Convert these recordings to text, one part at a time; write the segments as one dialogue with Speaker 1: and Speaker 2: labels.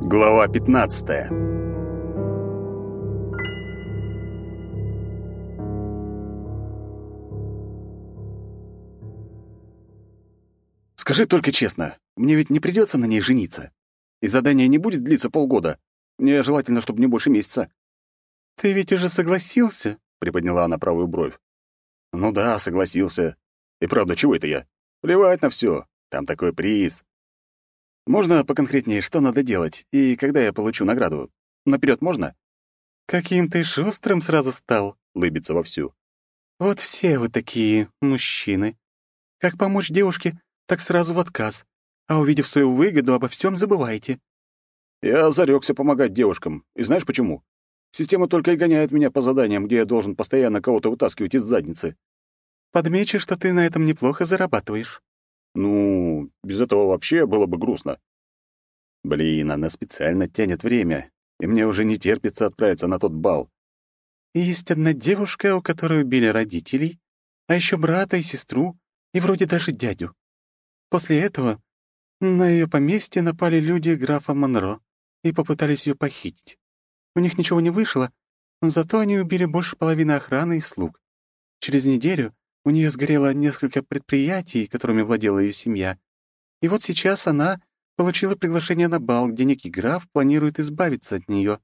Speaker 1: Глава 15. Скажи только честно, мне ведь не придется на ней жениться. И задание не будет длиться полгода. Мне желательно, чтобы не больше месяца.
Speaker 2: Ты ведь уже согласился? приподняла она правую бровь.
Speaker 1: Ну да, согласился. И правда, чего это я? Плевать на все. Там такой приз. Можно поконкретнее, что надо делать, и когда я получу награду? Наперед можно?
Speaker 2: Каким ты шустрым сразу стал,
Speaker 1: лыбится вовсю.
Speaker 2: Вот все вы такие мужчины. Как помочь девушке, так сразу в отказ. А увидев свою выгоду, обо всем забывайте.
Speaker 1: Я зарекся помогать девушкам. И знаешь почему? Система только и гоняет меня по заданиям, где я должен постоянно кого-то вытаскивать из задницы.
Speaker 2: Подмечу, что ты на этом неплохо зарабатываешь.
Speaker 1: Ну, без этого вообще было бы грустно. Блин, она специально тянет время, и мне уже не терпится отправиться на тот бал.
Speaker 2: Есть одна девушка, у которой убили родителей, а еще брата и сестру, и вроде даже дядю. После этого на ее поместье напали люди графа Монро и попытались ее похитить. У них ничего не вышло, зато они убили больше половины охраны и слуг. Через неделю у нее сгорело несколько предприятий, которыми владела ее семья. И вот сейчас она получила приглашение на бал, где некий граф планирует избавиться от нее.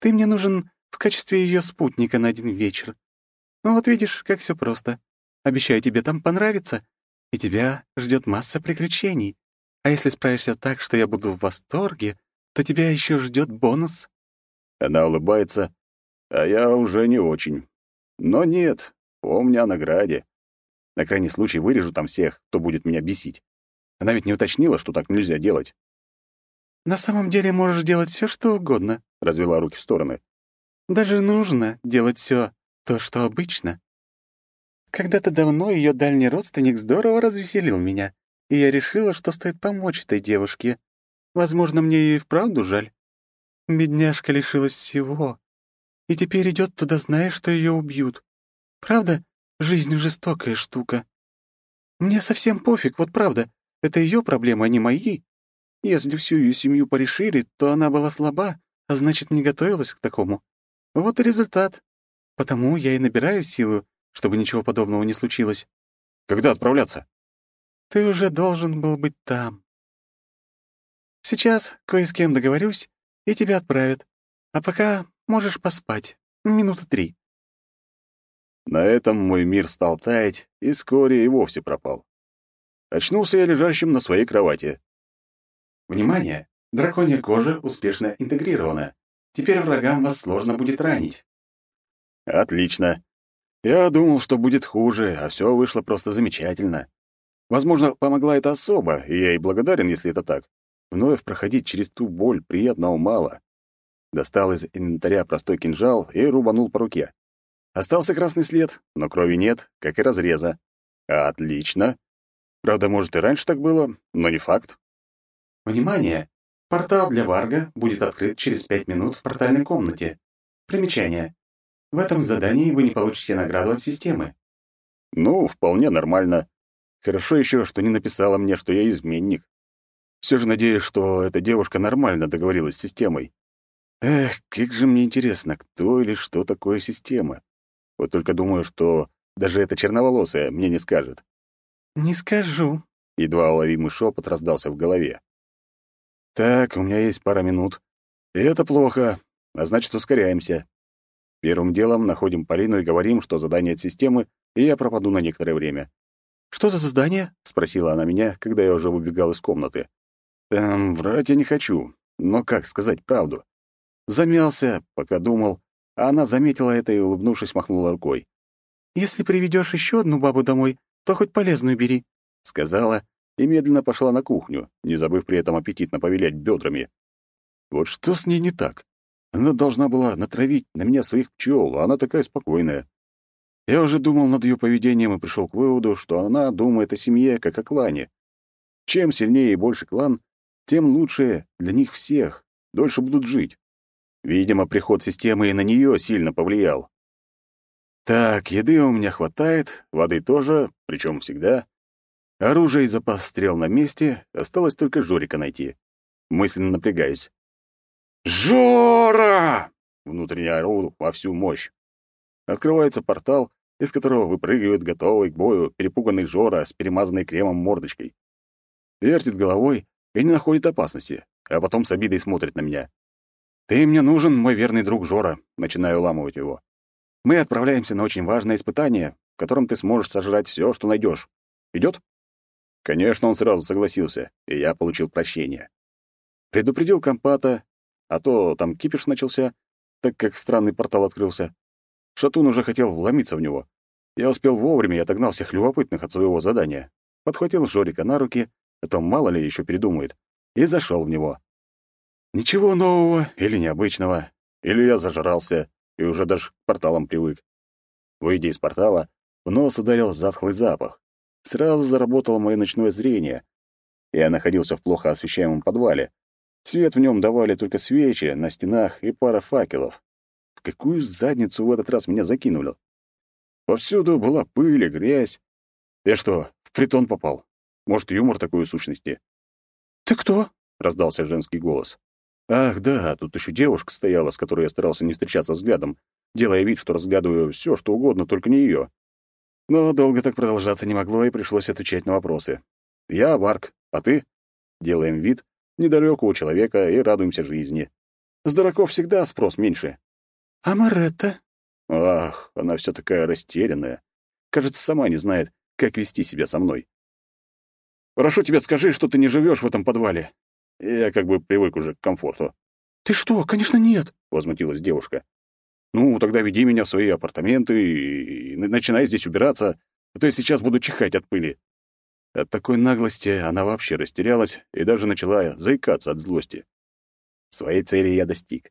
Speaker 2: Ты мне нужен в качестве ее спутника на один вечер. Ну вот видишь, как все просто. Обещаю, тебе там понравится, и тебя ждет масса приключений. А если справишься так, что я буду в восторге, то тебя еще ждет бонус».
Speaker 1: Она улыбается, а я уже не очень. Но нет, Помни о награде. На крайний случай вырежу там всех, кто будет меня бесить. Она ведь не уточнила, что так нельзя делать.
Speaker 2: «На самом деле можешь делать все, что угодно», — развела руки в стороны. «Даже нужно делать все то, что обычно. Когда-то давно ее дальний родственник здорово развеселил меня, и я решила, что стоит помочь этой девушке. Возможно, мне и вправду жаль. Бедняжка лишилась всего, и теперь идет туда, зная, что ее убьют. Правда, жизнь жестокая штука. Мне совсем пофиг, вот правда. Это ее проблемы, а не мои. Если всю ее семью порешили, то она была слаба, а значит, не готовилась к такому. Вот и результат. Потому я и набираю силу, чтобы ничего подобного не случилось.
Speaker 1: Когда отправляться?
Speaker 2: Ты уже должен был быть там. Сейчас кое с кем договорюсь, и тебя отправят. А пока можешь поспать. Минуты три.
Speaker 1: На этом мой мир стал таять, и вскоре и вовсе пропал. Очнулся я лежащим на своей кровати.
Speaker 3: Внимание! Драконья кожа успешно интегрирована. Теперь врагам вас сложно будет ранить.
Speaker 1: Отлично. Я думал, что будет хуже, а все вышло просто замечательно. Возможно, помогла эта особа, и я ей благодарен, если это так. Вновь проходить через ту боль приятного мало. Достал из инвентаря простой кинжал и рубанул по руке. Остался красный след, но крови нет, как и разреза. Отлично. Правда, может, и раньше так было, но не факт.
Speaker 3: Внимание! Портал для Варга будет открыт через пять минут в портальной комнате. Примечание. В этом задании вы не получите награду от системы.
Speaker 1: Ну, вполне нормально. Хорошо еще, что не написала мне, что я изменник. Все же надеюсь, что эта девушка нормально договорилась с системой. Эх, как же мне интересно, кто или что такое система. Вот только думаю, что даже эта черноволосая мне не скажет.
Speaker 2: «Не скажу», —
Speaker 1: едва уловимый шепот раздался в голове. «Так, у меня есть пара минут. И это плохо, а значит, ускоряемся. Первым делом находим Полину и говорим, что задание от системы, и я пропаду на некоторое время.
Speaker 2: «Что за задание?»
Speaker 1: — спросила она меня, когда я уже убегал из комнаты. «Эм, врать я не хочу, но как сказать правду?» Замялся, пока думал, а она заметила это и, улыбнувшись, махнула рукой.
Speaker 2: «Если приведешь еще одну бабу домой, то хоть полезную бери», —
Speaker 1: сказала и медленно пошла на кухню, не забыв при этом аппетитно повилять бедрами. Вот что с ней не так? Она должна была натравить на меня своих пчел, а она такая спокойная. Я уже думал над ее поведением и пришел к выводу, что она думает о семье, как о клане. Чем сильнее и больше клан, тем лучше для них всех, дольше будут жить. Видимо, приход системы и на нее сильно повлиял. Так, еды у меня хватает, воды тоже, причем всегда. Оружие и запас стрел на месте, осталось только Жорика найти. Мысленно напрягаюсь. «Жора!» — внутренне ору во всю мощь. Открывается портал, из которого выпрыгивает готовый к бою перепуганный Жора с перемазанной кремом мордочкой. Вертит головой и не находит опасности, а потом с обидой смотрит на меня. «Ты мне нужен, мой верный друг Жора», — начинаю ламывать его. «Мы отправляемся на очень важное испытание, в котором ты сможешь сожрать все, что найдешь. Идет?» Конечно, он сразу согласился, и я получил прощение. Предупредил компата, а то там кипиш начался, так как странный портал открылся. Шатун уже хотел вломиться в него. Я успел вовремя и отогнал всех любопытных от своего задания. Подхватил Жорика на руки, а то мало ли еще передумает, и зашел в него. Ничего нового или необычного, или я зажрался и уже даже к порталам привык. Выйдя из портала, в нос ударил затхлый запах. Сразу заработало мое ночное зрение. Я находился в плохо освещаемом подвале. Свет в нем давали только свечи на стенах и пара факелов. В какую задницу в этот раз меня закинули? Повсюду была пыль и грязь. Я что, в притон попал? Может, юмор такой сущности?
Speaker 2: «Ты кто?»
Speaker 1: — раздался женский голос. «Ах, да, тут еще девушка стояла, с которой я старался не встречаться взглядом, делая вид, что разглядываю все, что угодно, только не ее. Но долго так продолжаться не могло, и пришлось отвечать на вопросы. «Я Варк, а ты?» Делаем вид недалекого человека и радуемся жизни. С дураков всегда спрос меньше.
Speaker 2: «А Маретта?»
Speaker 1: Ах, она вся такая растерянная. Кажется, сама не знает, как вести себя со мной. «Прошу тебя, скажи, что ты не живешь в этом подвале». Я как бы привык уже к комфорту.
Speaker 2: «Ты что? Конечно, нет!»
Speaker 1: — возмутилась девушка. Ну, тогда веди меня в свои апартаменты и начинай здесь убираться, а то я сейчас буду чихать от пыли». От такой наглости она вообще растерялась и даже начала заикаться от злости. Своей цели я достиг.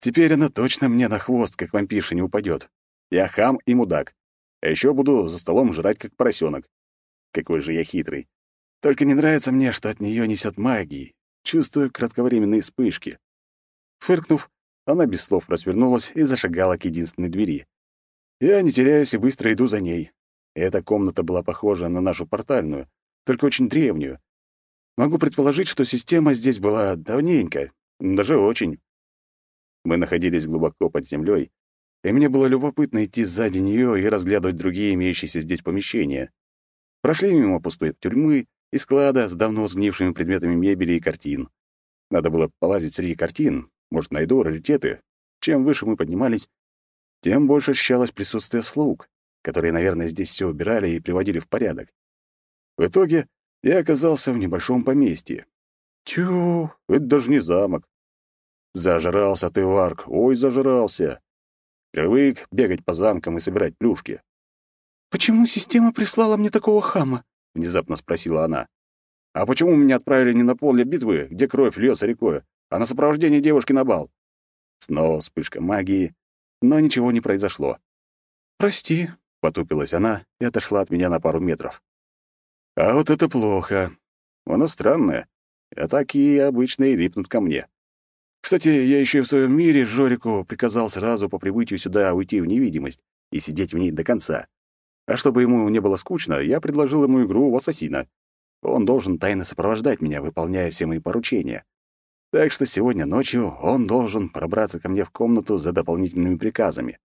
Speaker 1: Теперь она точно мне на хвост, как вампирша, не упадет. Я хам и мудак. А еще буду за столом жрать, как поросенок. Какой же я хитрый. Только не нравится мне, что от нее несет магии. Чувствую кратковременные вспышки. Фыркнув, она без слов развернулась и зашагала к единственной двери. Я не теряюсь и быстро иду за ней. Эта комната была похожа на нашу портальную, только очень древнюю. Могу предположить, что система здесь была давненько, даже очень. Мы находились глубоко под землей, и мне было любопытно идти сзади нее и разглядывать другие имеющиеся здесь помещения. Прошли мимо пустой тюрьмы и склада с давно сгнившими предметами мебели и картин. Надо было полазить среди картин, может, найду раритеты. Чем выше мы поднимались, тем больше ощущалось присутствие слуг, которые, наверное, здесь все убирали и приводили в порядок. В итоге я оказался в небольшом поместье. Тю, это даже не замок. Зажрался ты, Варк, ой, зажрался. Привык бегать по замкам и собирать плюшки.
Speaker 2: «Почему система прислала мне такого хама?»
Speaker 1: — внезапно спросила она. «А почему меня отправили не на поле битвы, где кровь льется рекой, а на сопровождение девушки на бал. Снова вспышка магии, но ничего не произошло.
Speaker 2: «Прости», — потупилась она и отошла от меня на пару метров.
Speaker 1: «А вот это плохо. Оно странное. А такие обычные липнут ко мне. Кстати, я еще и в своем мире Жорику приказал сразу по прибытию сюда уйти в невидимость и сидеть в ней до конца. А чтобы ему не было скучно, я предложил ему игру в ассасина. Он должен тайно сопровождать меня, выполняя все мои поручения. Так что сегодня ночью он должен пробраться ко мне в комнату за дополнительными приказами.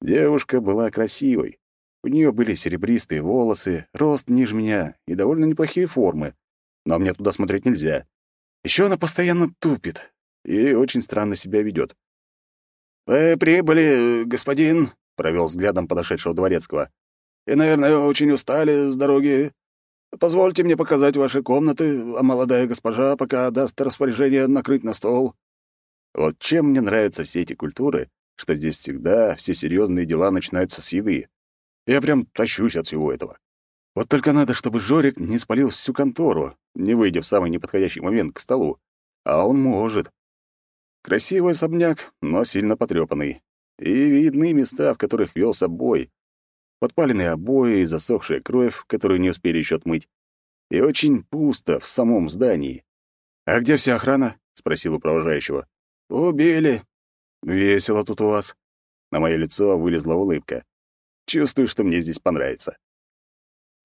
Speaker 1: Девушка была красивой. У нее были серебристые волосы, рост ниже меня и довольно неплохие формы. Но мне туда смотреть нельзя. Еще она постоянно тупит и очень странно себя ведет. «Вы прибыли, господин», — провел взглядом подошедшего дворецкого. «И, наверное, очень устали с дороги. Позвольте мне показать ваши комнаты, а молодая госпожа пока даст распоряжение накрыть на стол». Вот чем мне нравятся все эти культуры, что здесь всегда все серьезные дела начинаются с еды. Я прям тащусь от всего этого. Вот только надо, чтобы Жорик не спалил всю контору, не выйдя в самый неподходящий момент к столу. А он может. Красивый особняк, но сильно потрепанный. И видны места, в которых велся бой, подпаленные обои и засохшая кровь, которую не успели еще отмыть. И очень пусто в самом здании. «А где вся охрана?» — спросил у провожающего. «Убили». «Весело тут у вас». На мое лицо вылезла улыбка. Чувствую, что мне здесь понравится.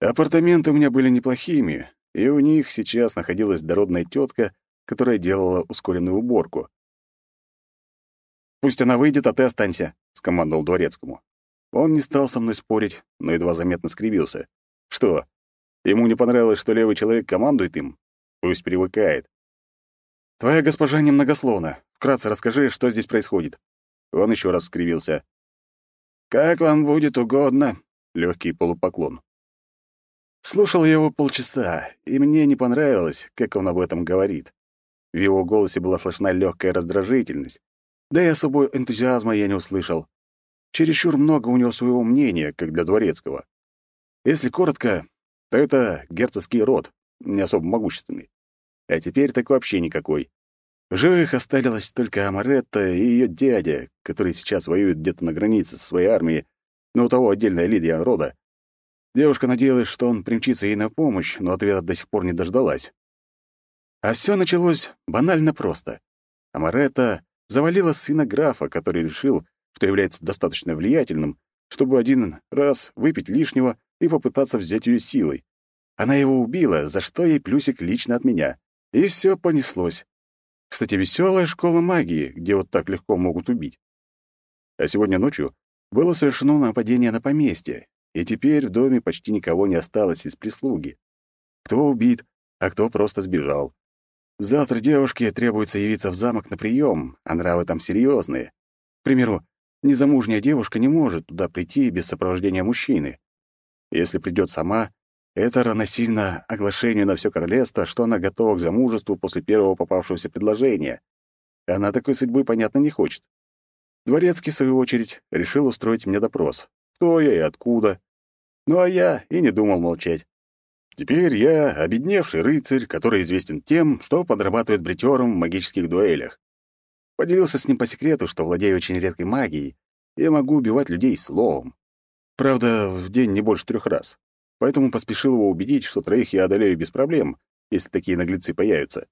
Speaker 1: Апартаменты у меня были неплохими, и у них сейчас находилась дородная тетка, которая делала ускоренную уборку. «Пусть она выйдет, а ты останься», — скомандовал дворецкому. Он не стал со мной спорить, но едва заметно скривился. «Что, ему не понравилось, что левый человек командует им? Пусть привыкает. Твоя госпожа немногословна. Вкратце расскажи, что здесь происходит». Он еще раз скривился. «Как вам будет угодно», — легкий полупоклон. Слушал я его полчаса, и мне не понравилось, как он об этом говорит. В его голосе была слышна легкая раздражительность, да и особого энтузиазма я не услышал. Чересчур много у него своего мнения, как для дворецкого. Если коротко, то это герцогский род, не особо могущественный. А теперь так вообще никакой. В живых осталась только Амаретта и ее дядя, который сейчас воюет где-то на границе со своей армией, но у того отдельная лидия рода. Девушка надеялась, что он примчится ей на помощь, но ответа до сих пор не дождалась. А все началось банально просто. Амаретта завалила сына графа, который решил, что является достаточно влиятельным, чтобы один раз выпить лишнего и попытаться взять ее силой. Она его убила, за что ей плюсик лично от меня. И все понеслось. Кстати, веселая школа магии, где вот так легко могут убить. А сегодня ночью было совершено нападение на поместье, и теперь в доме почти никого не осталось из прислуги. Кто убит, а кто просто сбежал. Завтра девушке требуется явиться в замок на прием, а нравы там серьезные. К примеру, незамужняя девушка не может туда прийти без сопровождения мужчины. Если придет сама, это равносильно оглашению на все королевство, что она готова к замужеству после первого попавшегося предложения. Она такой судьбы, понятно, не хочет. Дворецкий, в свою очередь, решил устроить мне допрос. Кто я и откуда. Ну а я и не думал молчать. Теперь я обедневший рыцарь, который известен тем, что подрабатывает бритером в магических дуэлях. Поделился с ним по секрету, что владею очень редкой магией и могу убивать людей словом. Правда, в день не больше трех раз поэтому поспешил его убедить, что троих я одолею без проблем, если такие наглецы появятся.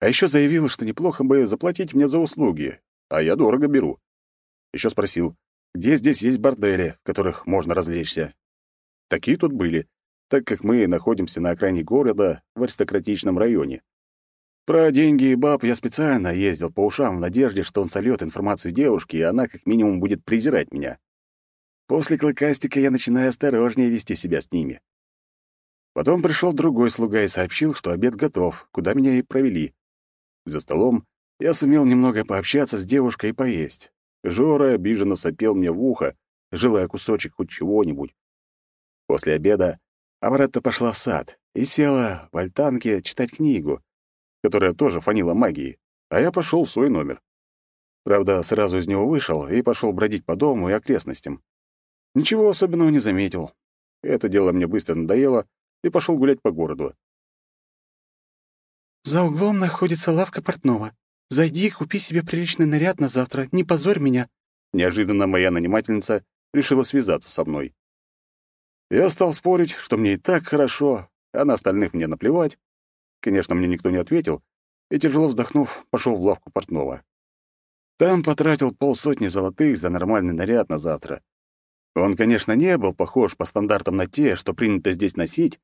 Speaker 1: А еще заявил, что неплохо бы заплатить мне за услуги, а я дорого беру. Еще спросил, где здесь есть бордели, в которых можно развлечься. Такие тут были, так как мы находимся на окраине города в аристократичном районе. Про деньги и баб я специально ездил по ушам в надежде, что он сольет информацию девушке, и она как минимум будет презирать меня. После клыкастика я начинаю осторожнее вести себя с ними. Потом пришел другой слуга и сообщил, что обед готов, куда меня и провели. За столом я сумел немного пообщаться с девушкой и поесть. Жора обиженно сопел мне в ухо, желая кусочек хоть чего-нибудь. После обеда Амаретта пошла в сад и села в альтанке читать книгу, которая тоже фанила магией, а я пошел в свой номер. Правда, сразу из него вышел и пошел бродить по дому и окрестностям. Ничего особенного не заметил. Это дело мне быстро надоело, и пошел гулять по городу.
Speaker 2: «За углом находится лавка портного. Зайди и купи себе приличный наряд на завтра. Не позорь меня».
Speaker 1: Неожиданно моя нанимательница решила связаться со мной. Я стал спорить, что мне и так хорошо, а на остальных мне наплевать. Конечно, мне никто не ответил, и, тяжело вздохнув, пошел в лавку портного. Там потратил полсотни золотых за нормальный наряд на завтра. Он, конечно, не был похож по стандартам на те, что принято здесь носить,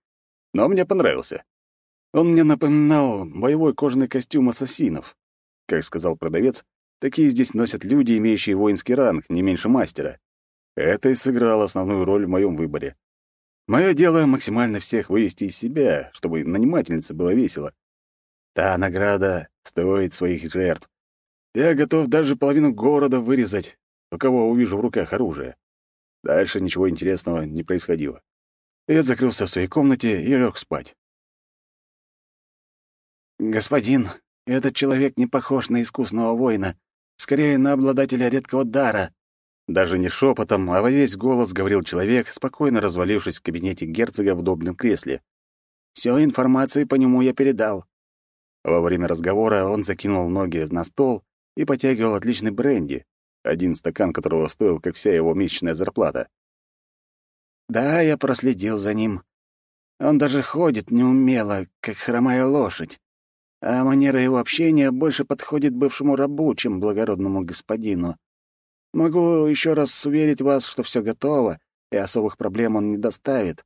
Speaker 1: но мне понравился. Он мне напоминал боевой кожаный костюм ассасинов. Как сказал продавец, такие здесь носят люди, имеющие воинский ранг, не меньше мастера. Это и сыграло основную роль в моем выборе. Мое дело — максимально всех вывести из себя, чтобы нанимательнице было весело. Та награда стоит своих жертв. Я готов даже половину города вырезать, у кого увижу в руках оружие. Дальше ничего интересного не происходило. Я закрылся в своей комнате и лег спать.
Speaker 3: «Господин, этот человек не похож на искусного воина, скорее на обладателя редкого дара».
Speaker 1: Даже не шепотом, а во весь голос говорил человек, спокойно развалившись в кабинете герцога в удобном кресле.
Speaker 3: «Всю информацию по нему я передал».
Speaker 1: Во время разговора он закинул ноги на стол и потягивал отличный бренди, один стакан которого стоил, как вся его месячная зарплата.
Speaker 3: «Да, я проследил за ним. Он даже ходит неумело, как хромая лошадь. А манера его общения больше подходит бывшему рабу, чем благородному господину. Могу еще раз уверить вас, что все готово, и особых проблем он не доставит.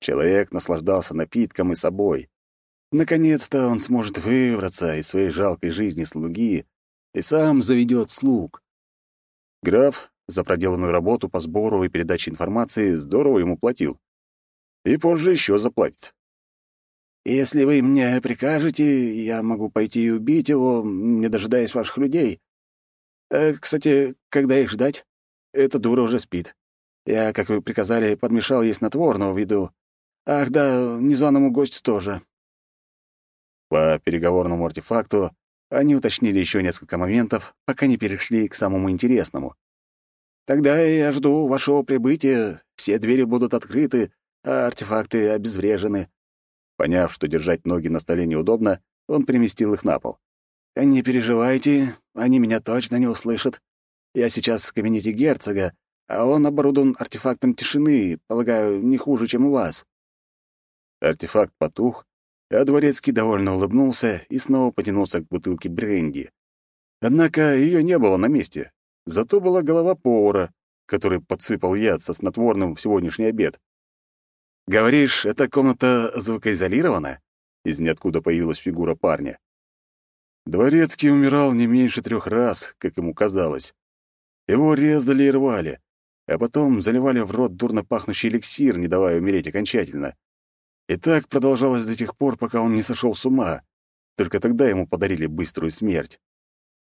Speaker 1: Человек наслаждался напитком и собой. Наконец-то он сможет выбраться из своей жалкой жизни слуги и сам заведет слуг. Граф за проделанную работу по сбору и передаче информации здорово ему платил. И позже еще заплатит.
Speaker 3: «Если вы мне прикажете, я могу пойти и убить его, не дожидаясь ваших людей. Э, кстати, когда их ждать? Эта дура уже спит. Я, как вы приказали, подмешал ей снотворного в виду. Ах да, незваному гостю тоже».
Speaker 1: По переговорному артефакту они уточнили еще несколько моментов, пока не перешли к самому интересному.
Speaker 3: «Тогда я жду вашего прибытия. Все двери будут открыты, а артефакты обезврежены.
Speaker 1: Поняв, что держать ноги на столе неудобно, он переместил их на пол.
Speaker 3: «Не переживайте, они меня точно не услышат. Я сейчас в кабинете герцога, а он оборудован артефактом тишины, полагаю, не хуже, чем у вас».
Speaker 1: Артефакт потух, а Дворецкий довольно улыбнулся и снова потянулся к бутылке бренди. Однако ее не было на месте. Зато была голова повара, который подсыпал яд со снотворным в сегодняшний обед. «Говоришь, эта комната звукоизолирована?» Из ниоткуда появилась фигура парня. Дворецкий умирал не меньше трех раз, как ему казалось. Его резали и рвали, а потом заливали в рот дурно пахнущий эликсир, не давая умереть окончательно. И так продолжалось до тех пор, пока он не сошел с ума. Только тогда ему подарили быструю смерть.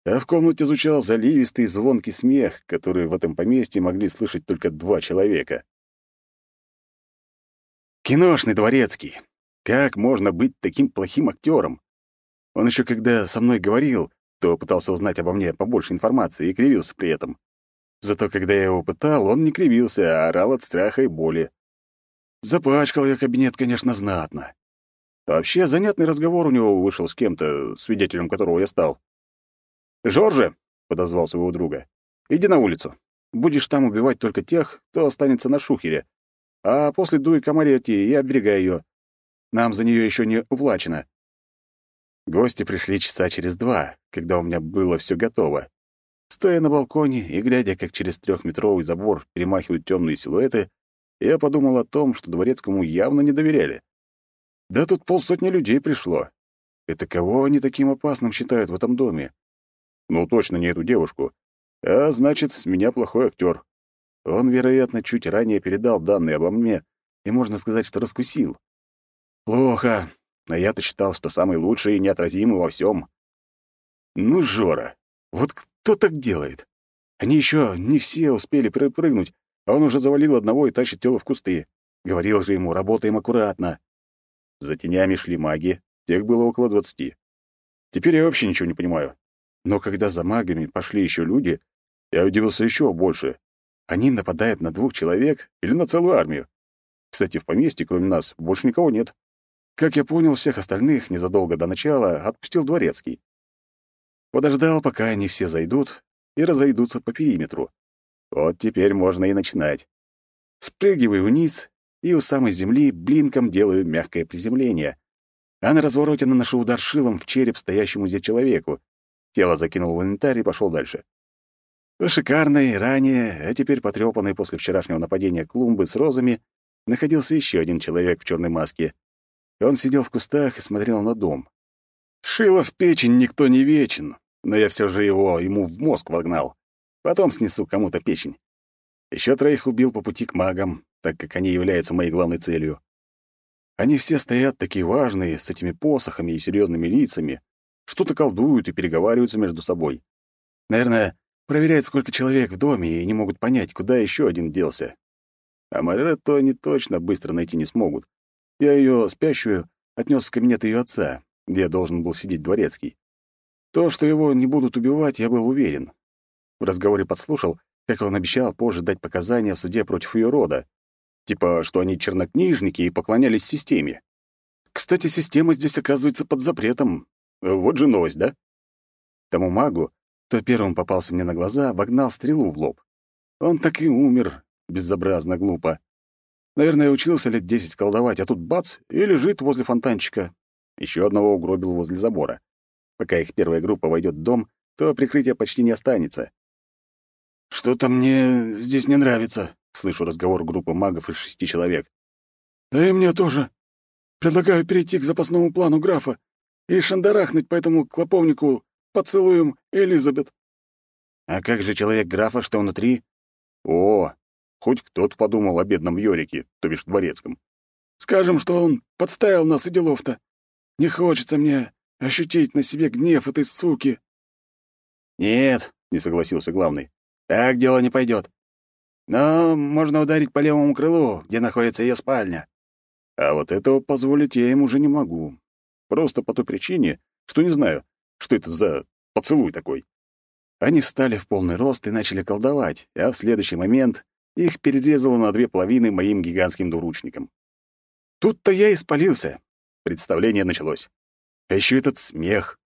Speaker 1: А в комнате звучал заливистый звонкий смех, который в этом поместье могли слышать только два человека. Киношный дворецкий. Как можно быть таким плохим актером? Он еще когда со мной говорил, то пытался узнать обо мне побольше информации и кривился при этом. Зато когда я его пытал, он не кривился, а орал от страха и боли. Запачкал я кабинет, конечно, знатно. Вообще, занятный разговор у него вышел с кем-то, свидетелем которого я стал. «Жорже!» — подозвал своего друга. «Иди на улицу. Будешь там убивать только тех, кто останется на шухере, а после дуй к Амаретти и оберегай ее. Нам за нее еще не уплачено». Гости пришли часа через два, когда у меня было все готово. Стоя на балконе и глядя, как через трехметровый забор перемахивают темные силуэты, я подумал о том, что дворецкому явно не доверяли. Да тут полсотни людей пришло. Это кого они таким опасным считают в этом доме? Ну, точно не эту девушку. А значит, с меня плохой актер. Он, вероятно, чуть ранее передал данные обо мне, и можно сказать, что раскусил. Плохо. А я-то считал, что самый лучший и неотразимый во всем. Ну, Жора, вот кто так делает? Они еще не все успели прыгнуть, а он уже завалил одного и тащит тело в кусты. Говорил же ему, работаем аккуратно. За тенями шли маги, тех было около двадцати. Теперь я вообще ничего не понимаю. Но когда за магами пошли еще люди, я удивился еще больше. Они нападают на двух человек или на целую армию. Кстати, в поместье, кроме нас, больше никого нет. Как я понял, всех остальных незадолго до начала отпустил дворецкий. Подождал, пока они все зайдут и разойдутся по периметру. Вот теперь можно и начинать. Спрыгиваю вниз и у самой земли блинком делаю мягкое приземление. А на развороте наношу удар шилом в череп стоящему здесь человеку. Тело закинул в инвентарь и пошел дальше. В шикарной, ранее, а теперь потрепанной после вчерашнего нападения клумбы с розами, находился еще один человек в черной маске. Он сидел в кустах и смотрел на дом. Шило в печень никто не вечен, но я все же его ему в мозг вогнал. Потом снесу кому-то печень. Еще троих убил по пути к магам, так как они являются моей главной целью. Они все стоят такие важные, с этими посохами и серьезными лицами, что-то колдуют и переговариваются между собой. Наверное, проверяют, сколько человек в доме, и не могут понять, куда еще один делся. А Маретто они точно быстро найти не смогут. Я ее спящую отнес в кабинет ее отца, где должен был сидеть дворецкий. То, что его не будут убивать, я был уверен. В разговоре подслушал, как он обещал позже дать показания в суде против ее рода. Типа, что они чернокнижники и поклонялись системе. Кстати, система здесь оказывается под запретом. Вот же новость, да? Тому магу, кто первым попался мне на глаза, вогнал стрелу в лоб. Он так и умер, безобразно глупо. Наверное, учился лет десять колдовать, а тут бац, и лежит возле фонтанчика. Еще одного угробил возле забора. Пока их первая группа войдет в дом, то прикрытия почти не останется. «Что-то мне здесь не нравится», — слышу разговор группы магов из шести человек.
Speaker 3: «Да и мне тоже. Предлагаю перейти к запасному плану графа и шандарахнуть по этому клоповнику поцелуем Элизабет».
Speaker 1: «А как же человек графа, что внутри?» «О, хоть кто-то подумал о бедном Йорике, то бишь дворецком».
Speaker 3: «Скажем, что он подставил нас и делов-то. Не хочется мне ощутить на себе гнев этой суки».
Speaker 1: «Нет», — не согласился главный, —
Speaker 3: «так дело не пойдет. Но можно ударить по левому крылу, где находится ее спальня.
Speaker 1: А вот этого позволить я им уже не могу. Просто по той причине, что не знаю, что это за поцелуй такой. Они встали в полный рост и начали колдовать, а в следующий момент их перерезало на две половины моим гигантским двуручником. Тут-то я и спалился. Представление началось. А еще этот смех.